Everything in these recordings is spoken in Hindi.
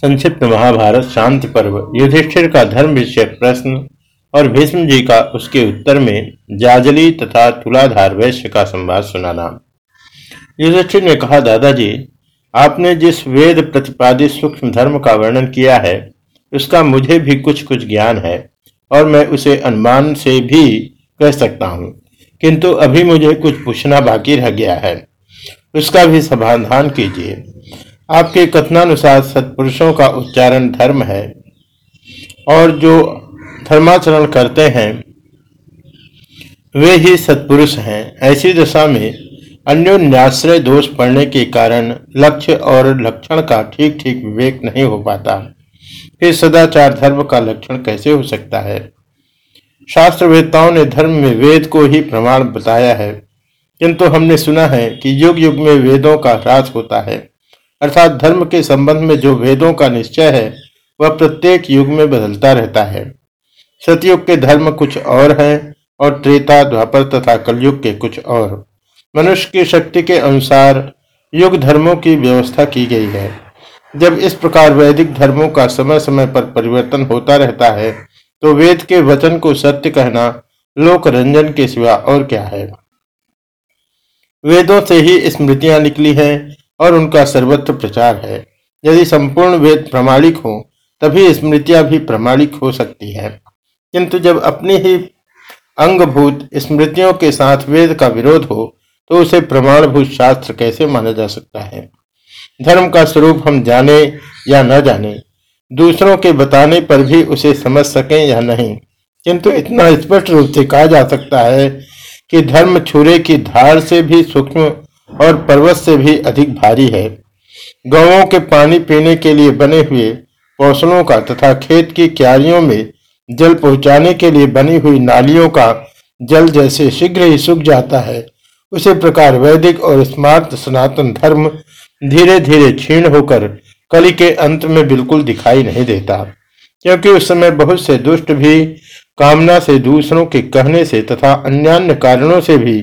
संक्षिप्त महाभारत शांति पर्व। युधिष्ठिर का धर्म विषयक प्रश्न और भीष्म जी का उसके उत्तर में जाजली तथा तुलाधार वैश्य का संवाद सुनाना। युधिष्ठिर ने कहा, दादाजी, आपने जिस वेद प्रतिपादित सूक्ष्म धर्म का वर्णन किया है, उसका मुझे भी कुछ कुछ ज्ञान है और मैं उसे अनुमान से भी कह सकता हूँ। किंतु अभी मुझे कुछ पूछना बाकी रह गया है। उसका भी समाधान कीजिए। आपके कथनानुसार सत्पुरुषों का उच्चारण धर्म है, और जो धर्माचरण करते हैं, वे ही सत्पुरुष हैं। ऐसी दशा में अन्योन्याश्रय दोष पड़ने के कारण लक्ष्य और लक्षण का ठीक ठीक विवेक नहीं हो पाता। फिर सदाचार धर्म का लक्षण कैसे हो सकता है? शास्त्रवेत्ताओं ने धर्म में वेद को ही प्रमाण बताया है। किंतु हमने सुना है कि युग युग में वेदों का ह्रास होता है। अर्थात धर्म के संबंध में जो वेदों का निश्चय है, वह प्रत्येक युग में बदलता रहता है। सतयुग के धर्म कुछ और हैं और त्रेता, द्वापर तथा कलयुग के कुछ और। मनुष्य की शक्ति के अनुसार युग धर्मों की व्यवस्था की गई है। जब इस प्रकार वैदिक धर्मों का समय समय पर परिवर्तन होता रहता है तो वेद के वचन को सत्य कहना लोक रंजन के सिवा और क्या है। वेदों से ही स्मृतियाँ निकली हैं और उनका सर्वत्र प्रचार है। यदि संपूर्ण वेद प्रमाणिक हो, तभी स्मृतियाँ भी प्रमाणिक हो सकती है। किंतु जब अपनी ही अंगभूत स्मृतियों के साथ वेद का विरोध हो तो उसे प्रमाणभूत शास्त्र कैसे माना जा सकता है? धर्म का स्वरूप हम जाने या न जाने, दूसरों के बताने पर भी उसे समझ सकें या नहीं, किंतु इतना स्पष्ट रूप से कहा जा सकता है कि धर्म छुरे की धार से भी सूक्ष्म और पर्वत से भी अधिक भारी है। गौों के पानी पीने के लिए बने हुए पौसलों का तथा खेत की क्यारियों में जल पहुँचाने के लिए बनी हुई नालियों का जल जैसे शीघ्र ही सूख जाता है, उसी प्रकार वैदिक और स्मार्ट सनातन धर्म धीरे धीरे क्षीण होकर कली के अंत में बिल्कुल दिखाई नहीं देता, क्योंकि उस समय बहुत से दुष्ट भी कामना से दूसरों के कहने से तथा अन्य कारणों से भी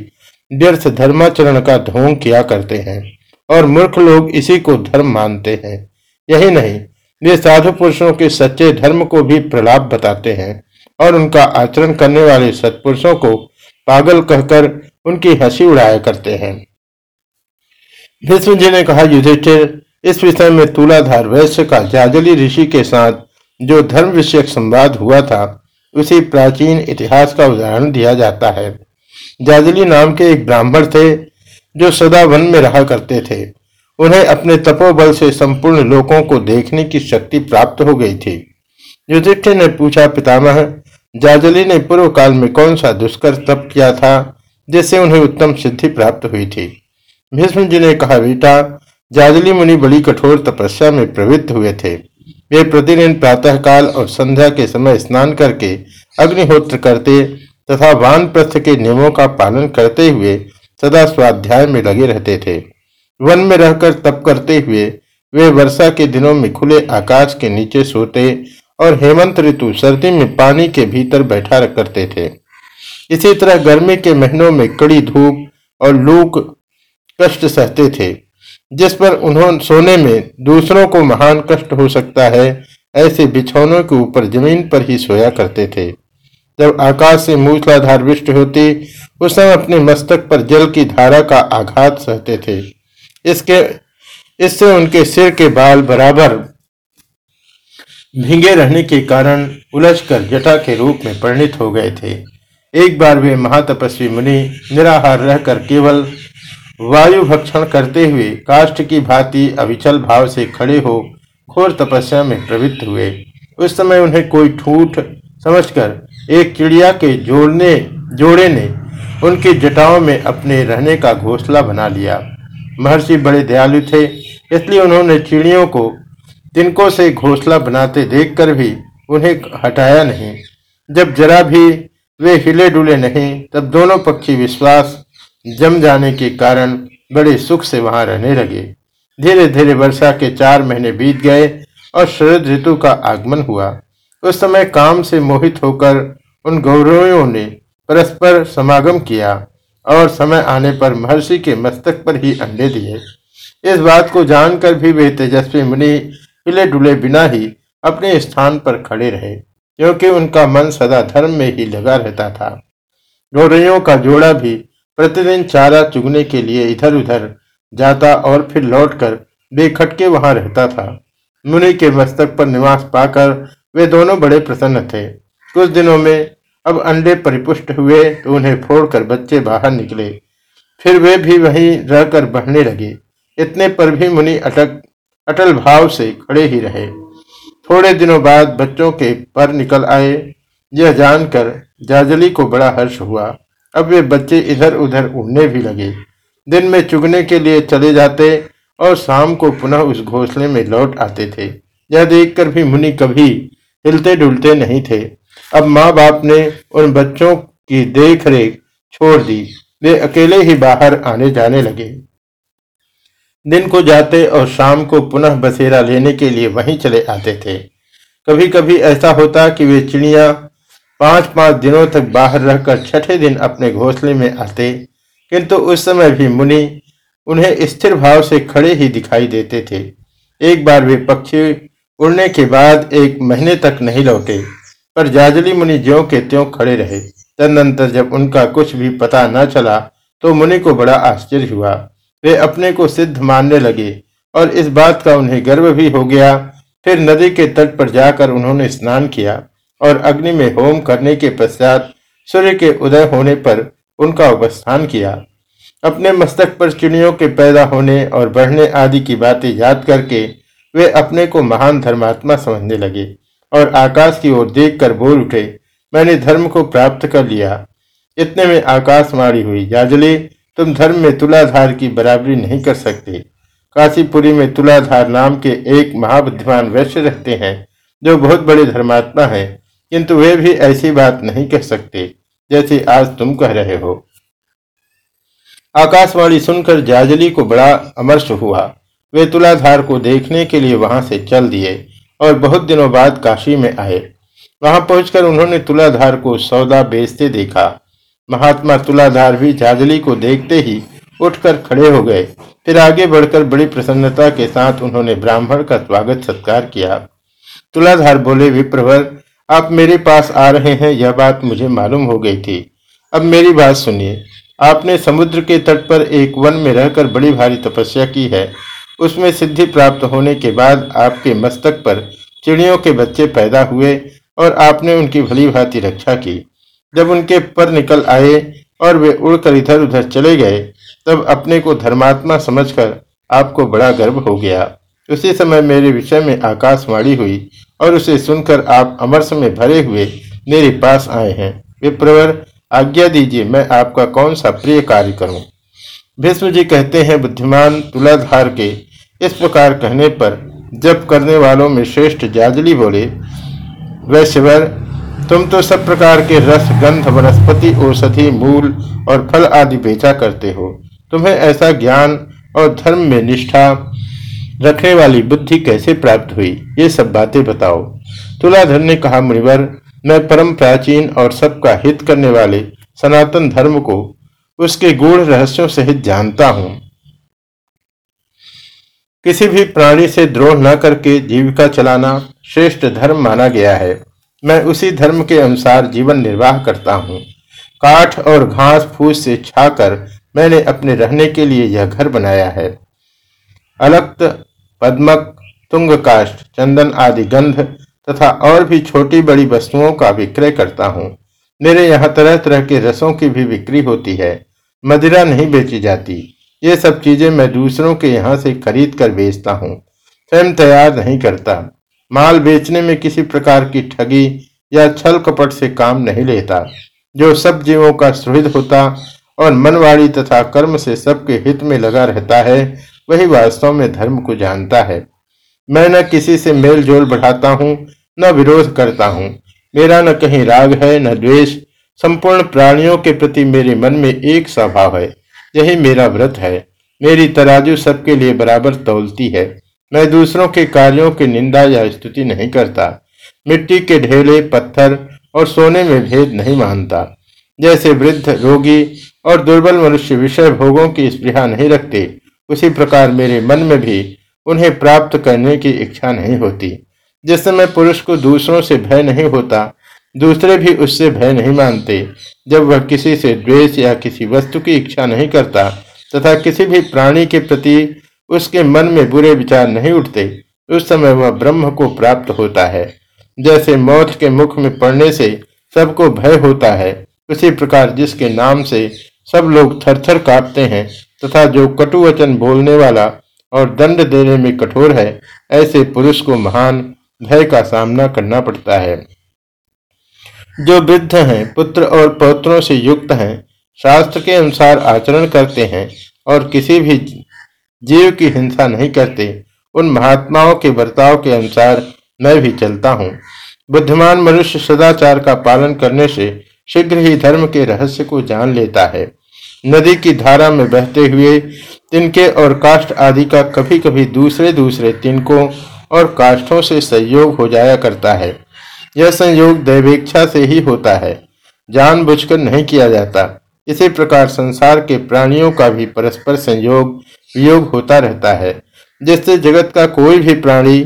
व्यर्थ धर्माचरण का ढोंग किया करते हैं, और मूर्ख लोग इसी को धर्म मानते हैं। यही नहीं, वे साधु पुरुषों के सच्चे धर्म को भी प्रलाप बताते हैं, और उनका आचरण करने वाले सत्पुरुषों को पागल कहकर उनकी हँसी उड़ाया करते हैं। भीष्म जी ने कहा, युधिष्ठिर, इस विषय में तुलाधार वैश्य का जाजली ऋषि के साथ जो धर्म विषयक संवाद हुआ था, उसी प्राचीन इतिहास का उदाहरण दिया जाता है। जाजली नाम के एक ब्राह्मण थे, जो सदा वन में रहा करते थे। उन्हें अपने तपोबल से संपूर्ण लोगों को देखने की शक्ति प्राप्त हो गई थी। युधिष्ठिर ने पूछा, पितामह, जाजली ने पूर्व काल में कौन सा दुष्कर तप किया था, जिससे उन्हें उत्तम सिद्धि प्राप्त हुई थी? भीष्म जी ने कहा बेटा जाजली मुनि बड़ी कठोर तपस्या में प्रवृत्त हुए थे। वे प्रतिदिन प्रातः काल और संध्या के समय स्नान करके अग्निहोत्र करते तथा वान प्रस्थ के नियमों का पालन करते हुए सदा स्वाध्याय में लगे रहते थे। वन में रहकर तप करते हुए वे वर्षा के दिनों में खुले आकाश के नीचे सोते और हेमंत ऋतु सर्दी में पानी के भीतर बैठा करते थे। इसी तरह गर्मी के महीनों में कड़ी धूप और लूक कष्ट सहते थे, जिस पर उन्होंने सोने में दूसरों को महान कष्ट हो सकता है, ऐसे बिछौनों के ऊपर ज़मीन पर ही सोया करते थे। जब आकाश से मूसलाधार वृष्टि होती, उस समय अपने मस्तक पर जल की धारा का आघात सहते थे। इसके, इससे उनके सिर के बाल बराबर भींगे रहने के कारण उलझकर जटा के रूप में परिणित हो गए थे। एक बार वे महातपस्वी मुनि निराहार रहकर केवल वायु भक्षण करते हुए काष्ठ की भांति अविचल भाव से खड़े हो घोर तपस्या में प्रवृत्त हुए। उस समय उन्हें कोई ठूठ समझकर एक चिड़िया के जोड़ने, जोड़े ने उनकी जटाओं में अपने रहने का घोसला बना लिया। महर्षि बड़े दयालु थे, इसलिए उन्होंने चिड़ियों को तिनकों से घोसला बनाते देखकर भी उन्हें हटाया नहीं। जब जरा भी वे हिले डुले नहीं, तब दोनों पक्षी विश्वास जम जाने के कारण बड़े सुख से वहाँ रहने लगे। धीरे धीरे वर्षा के चार महीने बीत गए और शरद ऋतु का आगमन हुआ। उस समय काम से मोहित होकर उन गौरवों ने परस्पर समागम किया और समय आने पर महर्षि के मस्तक पर ही अंडे दिए। इस बात को जानकर भी वे तेजस्वी मुनि हिले डुले बिना ही अपने स्थान पर खड़े रहे, क्योंकि उनका मन सदा धर्म में ही लगा रहता था। गौरैयों का जोड़ा भी प्रतिदिन चारा चुगने के लिए इधर उधर जाता और फिर लौटकर बेखटके वहाँ रहता था। मुनि के मस्तक पर निवास पाकर वे दोनों बड़े प्रसन्न थे। कुछ दिनों में अब अंडे परिपुष्ट हुए तो उन्हें फोड़कर बच्चे बाहर निकले। फिर वे भी वहीं रहकर बढ़ने लगे। इतने पर भी मुनि अटक, अटल भाव से खड़े ही रहे। थोड़े दिनों बाद बच्चों के पर निकल आए। यह जानकर जाजली को बड़ा हर्ष हुआ। अब वे बच्चे इधर उधर उड़ने भी लगे। दिन में चुगने के लिए चले जाते और शाम को पुनः उस घोंसले में लौट आते थे। यह देखकर भी मुनि कभी हिलते डुलते नहीं थे। अब माँ बाप ने उन बच्चों की देखरेख छोड़ दी। वे अकेले ही बाहर आने जाने लगे। दिन को जाते और शाम को पुनः बसेरा लेने के लिए वहीं चले आते थे। कभी कभी ऐसा होता कि वे चिड़िया पाँच पाँच दिनों तक बाहर रहकर छठे दिन अपने घोंसले में आते, किंतु उस समय भी मुनि उन्हें स्थिर भाव से खड़े ही दिखाई देते थे। एक बार वे पक्षी उड़ने के बाद एक महीने तक नहीं लौटे। पर जाजली मुनि ज्यो के त्यों खड़े रहे। तदनंतर जब उनका कुछ भी पता न चला तो मुनि को बड़ा आश्चर्य हुआ। वे अपने को सिद्ध मानने लगे और इस बात का उन्हें गर्व भी हो गया। फिर नदी के तट पर जाकर उन्होंने स्नान किया और अग्नि में होम करने के पश्चात सूर्य के उदय होने पर उनका उपस्थान किया। अपने मस्तक पर चिड़ियों के पैदा होने और बढ़ने आदि की बातें याद करके वे अपने को महान धर्मात्मा समझने लगे। और आकाश की ओर देखकर बोल उठे, मैंने धर्म को प्राप्त कर लिया। इतने में आकाशवाणी हुई। याजली, तुम धर्म में तुलाधार की बराबरी नहीं कर सकते। काशीपुरी में तुलाधार नाम के एक महाबुद्धिमान वैश्य रहते हैं, जो बहुत बड़े धर्मात्मा हैं। किंतु वे भी ऐसी बात नहीं कह सकते, जैसे आज तुम कह रहे हो। आकाशवाणी सुनकर जाजली को बड़ा अमर्ष हुआ। वे तुलाधार को देखने के लिए वहाँ से चल दिए। और बहुत दिनों बाद काशी में आए। वहाँ पहुंचकर उन्होंने तुलाधार को सौदा बेचते देखा। महात्मा तुलाधार भी जाजली को देखते ही उठकर खड़े हो गए। फिर आगे बढ़कर बड़ी प्रसन्नता के साथ उन्होंने ब्राह्मण का स्वागत सत्कार किया। तुलाधार बोले, विप्रवर, आप मेरे पास आ रहे हैं, यह बात मुझे मालूम हो गई थी। अब मेरी बात सुनिए। आपने समुद्र के तट पर एक वन में रहकर बड़ी भारी तपस्या की है। उसमें सिद्धि प्राप्त होने के बाद आपके मस्तक पर चिड़ियों के बच्चे पैदा हुए और आपने उनकी भली भांति रक्षा की। जब उनके पर निकल आए और वे उड़कर इधर उधर चले गए, तब अपने को धर्मात्मा समझकर आपको बड़ा गर्व हो गया। उसी समय मेरे विषय में आकाशवाणी हुई और उसे सुनकर आप अमरस में भरे हुए मेरे पास आए हैं। विप्रवर, आज्ञा दीजिए मैं आपका कौन सा प्रिय कार्य करूँ? भीष्म जी कहते हैं, बुद्धिमान तुलाधार के इस प्रकार कहने पर जब करने वालों में श्रेष्ठ जाजली बोले वैश्यवर तुम तो सब प्रकार के रस, गंध, वनस्पति, औषधि, मूल और फल आदि बेचा करते हो। तुम्हें ऐसा ज्ञान और धर्म में निष्ठा रखने वाली बुद्धि कैसे प्राप्त हुई? ये सब बातें बताओ। तुलाधर ने कहा, मुनिवर, मैं परम प्राचीन और सबका हित करने वाले सनातन धर्म को उसके गूढ़ रहस्यों सहित जानता हूँ। किसी भी प्राणी से द्रोह न करके जीविका चलाना श्रेष्ठ धर्म माना गया है। मैं उसी धर्म के अनुसार जीवन निर्वाह करता हूँ। काठ और घास फूस से छाकर मैंने अपने रहने के लिए यह घर बनाया है। अलक्त, पद्मक, तुंगकाष्ठ, चंदन आदि गंध तथा और भी छोटी बड़ी वस्तुओं का विक्रय करता हूँ। मेरे यहाँ तरह तरह के रसों की भी बिक्री होती है। मदिरा नहीं बेची जाती। ये सब चीज़ें मैं दूसरों के यहाँ से खरीद कर बेचता हूँ। स्वयं तैयार नहीं करता। माल बेचने में किसी प्रकार की ठगी या छल कपट से काम नहीं लेता, जो सब जीवों का सुहृद होता और मनवाड़ी तथा कर्म से सबके हित में लगा रहता है, वही वास्तव में धर्म को जानता है। मैं न किसी से मेल जोल बढ़ाता हूँ, न विरोध करता हूँ। मेरा न कहीं राग है, न द्वेष। संपूर्ण प्राणियों के प्रति मेरे मन में एक स्वभाव है। यही मेरा व्रत है। मेरी तराजू सबके लिए बराबर तोलती है। मैं दूसरों के कार्यों की निंदा या स्तुति नहीं करता। मिट्टी के ढेले, पत्थर और सोने में भेद नहीं मानता। जैसे वृद्ध रोगी और दुर्बल मनुष्य विषय भोगों की स्पृहा नहीं रखते, उसी प्रकार मेरे मन में भी उन्हें प्राप्त करने की इच्छा नहीं होती। जिस समय पुरुष को दूसरों से भय नहीं होता दूसरे भी उससे भय नहीं मानते। जब वह किसी से द्वेष या किसी वस्तु की इच्छा नहीं करता तथा किसी भी प्राणी के प्रति उसके मन में बुरे विचार नहीं उठते, उस समय वह ब्रह्म को प्राप्त होता है। जैसे मौत के मुख में पड़ने से सबको भय होता है, उसी प्रकार जिसके नाम से सब लोग थरथर कांपते हैं तथा जो कटु वचन बोलने वाला और दंड देने में कठोर है, ऐसे पुरुष को महान भय का सामना करना पड़ता है। जो वृद्ध हैं, पुत्र और पौत्रों से युक्त हैं, शास्त्र के अनुसार आचरण करते हैं और किसी भी जीव की हिंसा नहीं करते। उन महात्माओं के बर्ताव के अनुसार मैं भी चलता हूँ। बुद्धिमान मनुष्य सदाचार का पालन करने से शीघ्र ही धर्म के रहस्य को जान लेता है। नदी की धारा में बहते हुए तिनके और काष्ठ आदि का कभी कभी दूसरे दूसरे तिनकों और काष्ठों से संयोग हो जाया करता है। यह संयोग दैवेक्षा से ही होता है। जानबूझकर नहीं किया जाता। इसी प्रकार संसार के प्राणियों का भी परस्पर संयोग, वियोग होता रहता है, जिससे जगत का कोई भी प्राणी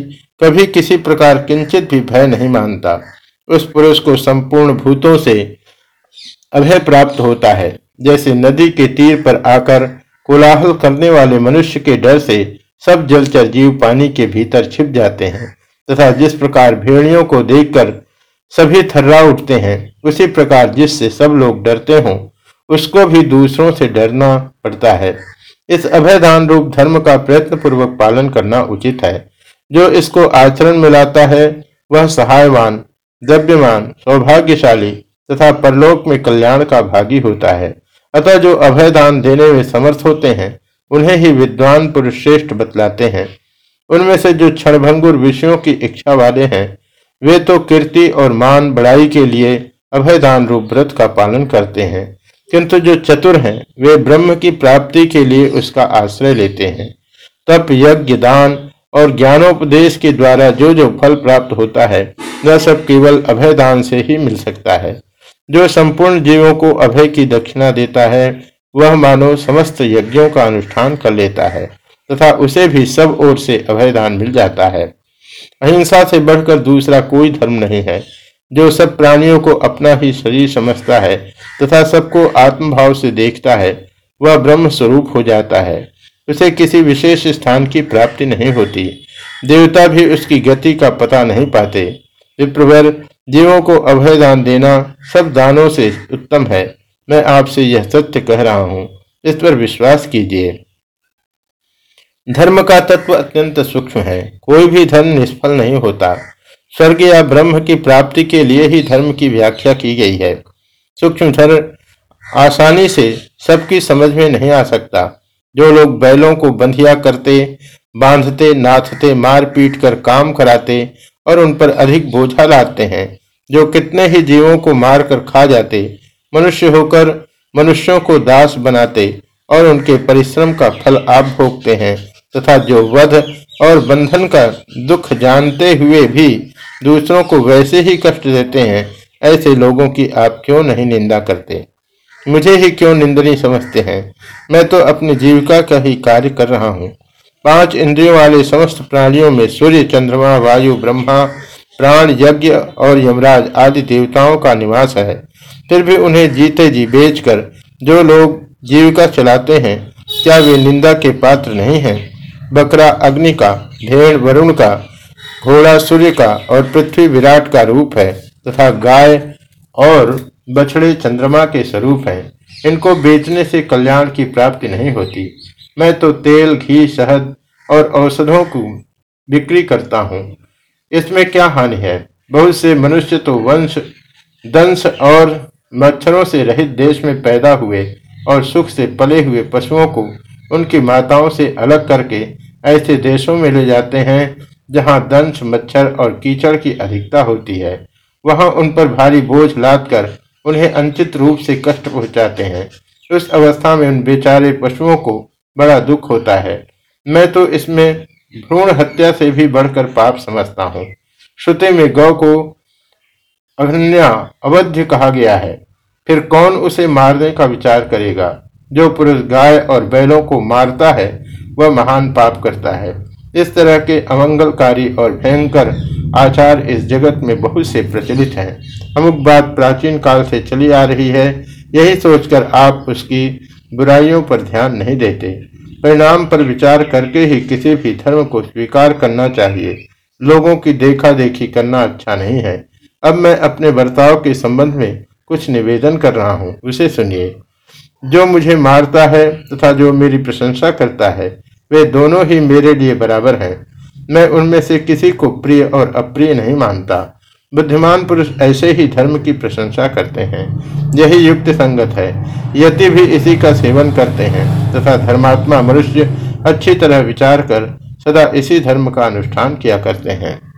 कभी किसी प्रकार किंचित भी भय नहीं मानता। उस पुरुष को संपूर्ण भूतों से अभय प्राप्त होता है। जैसे नदी के तीर पर आकर कोलाहल करने वाले मनुष्य के डर से सब जलचर जीव पानी के भीतर छिप जाते हैं। तथा जिस प्रकार भेड़ियों को देखकर सभी थर्रा उठते हैं, उसी प्रकार जिससे सब लोग डरते हों, उसको भी दूसरों से डरना पड़ता है। इस अभयदान रूप धर्म का प्रयत्न पूर्वक पालन करना उचित है। जो इसको आचरण में लाता है, वह सहायवान, द्रव्यमान, सौभाग्यशाली तथा परलोक में कल्याण का भागी होता है। अतः जो अभयदान देने में समर्थ होते हैं, उन्हें ही विद्वान पुरुष श्रेष्ठ बतलाते हैं। उनमें से जो क्षणभंगुर विषयों की इच्छा वाले हैं, वे तो कीर्ति और मान बढ़ाई के लिए अभयदान रूप व्रत का पालन करते हैं, किंतु जो चतुर हैं, वे ब्रह्म की प्राप्ति के लिए उसका आश्रय लेते हैं। तप, यज्ञ, दान और ज्ञानोपदेश के द्वारा जो जो फल प्राप्त होता है, वह सब केवल अभयदान से ही मिल सकता है। जो संपूर्ण जीवों को अभय की दक्षिणा देता है, वह मानो समस्त यज्ञों का अनुष्ठान कर लेता है। तथा उसे भी सब ओर से अभयदान मिल जाता है। अहिंसा से बढ़कर दूसरा कोई धर्म नहीं है, जो सब प्राणियों को अपना ही शरीर समझता है तथा सबको आत्मभाव से देखता है, वह ब्रह्म स्वरूप हो जाता है। उसे किसी विशेष स्थान की प्राप्ति नहीं होती। देवता भी उसकी गति का पता नहीं पाते। विप्रवर, जीवों को अभय दान देना सब दानों से उत्तम है। मैं आपसे यह सत्य कह रहा हूँ, इस पर विश्वास कीजिए। धर्म का तत्व अत्यंत सूक्ष्म है। कोई भी धर्म निष्फल नहीं होता। स्वर्ग या ब्रह्म की प्राप्ति के लिए ही धर्म की व्याख्या की गई है। सूक्ष्म धर्म आसानी से सबकी समझ में नहीं आ सकता। जो लोग बैलों को बंधिया करते, बांधते, नाथते मार पीट कर काम कराते और उन पर अधिक बोझा लादते हैं, जो कितने ही जीवों को मार कर खा जाते, मनुष्य होकर मनुष्यों को दास बनाते और उनके परिश्रम का फल आप भोगते हैं। तथा जो वध और बंधन का दुख जानते हुए भी दूसरों को वैसे ही कष्ट देते हैं, ऐसे लोगों की आप क्यों नहीं निंदा करते? मुझे ही क्यों निंदनी समझते हैं? मैं तो अपनी जीविका का ही कार्य कर रहा हूँ। पाँच इंद्रियों वाले समस्त प्राणियों में सूर्य, चंद्रमा, वायु, ब्रह्मा, प्राण, यज्ञ और यमराज आदि देवताओं का निवास है। फिर भी उन्हें जीते जी बेचकर जो लोग जीविका चलाते हैं, क्या वे निंदा के पात्र नहीं हैं? बकरा अग्नि का, भेड़ वरुण का, घोड़ा सूर्य का और पृथ्वी विराट का रूप है तथा गाय और बछड़े चंद्रमा के स्वरूप हैं। इनको बेचने से कल्याण की प्राप्ति नहीं होती। मैं तो तेल, घी, शहद और औषधों को बिक्री करता हूँ। इसमें क्या हानि है? बहुत से मनुष्य तो वंश, दंश और मच्छरों से रहित देश में पैदा हुए और सुख से पले हुए पशुओं को उनकी माताओं से अलग करके ऐसे देशों में ले जाते हैं, जहाँ दंश, मच्छर और कीचड़ की अधिकता होती है। वहाँ उन पर भारी बोझ लाद कर उन्हें अंचित रूप से कष्ट पहुंचाते हैं। उस अवस्था में उन बेचारे पशुओं को बड़ा दुख होता है। मैं तो इसमें भ्रूण हत्या से भी बढ़कर पाप समझता हूँ। श्रुति में गौ को अग्न्या अवध्य कहा गया है। फिर कौन उसे मारने का विचार करेगा? जो पुरुष गाय और बैलों को मारता है वह महान पाप करता है। इस तरह के अमंगलकारी और भयंकर आचार इस जगत में बहुत से प्रचलित हैं। अमुक बात प्राचीन काल से चली आ रही है। यही सोचकर आप उसकी बुराइयों पर ध्यान नहीं देते। परिणाम पर विचार करके ही किसी भी धर्म को स्वीकार करना चाहिए। लोगों की देखा देखी करना अच्छा नहीं है। अब मैं अपने बर्ताव के संबंध में कुछ निवेदन कर रहा हूँ। उसे सुनिए। जो मुझे मारता है तथा जो मेरी प्रशंसा करता है वे दोनों ही मेरे लिए बराबर है। मैं उनमें से किसी को प्रिय और अप्रिय नहीं मानता। बुद्धिमान पुरुष ऐसे ही धर्म की प्रशंसा करते हैं। यही युक्त संगत है। यति भी इसी का सेवन करते हैं तथा धर्मात्मा मनुष्य अच्छी तरह विचार कर सदा इसी धर्म का अनुष्ठान किया करते हैं।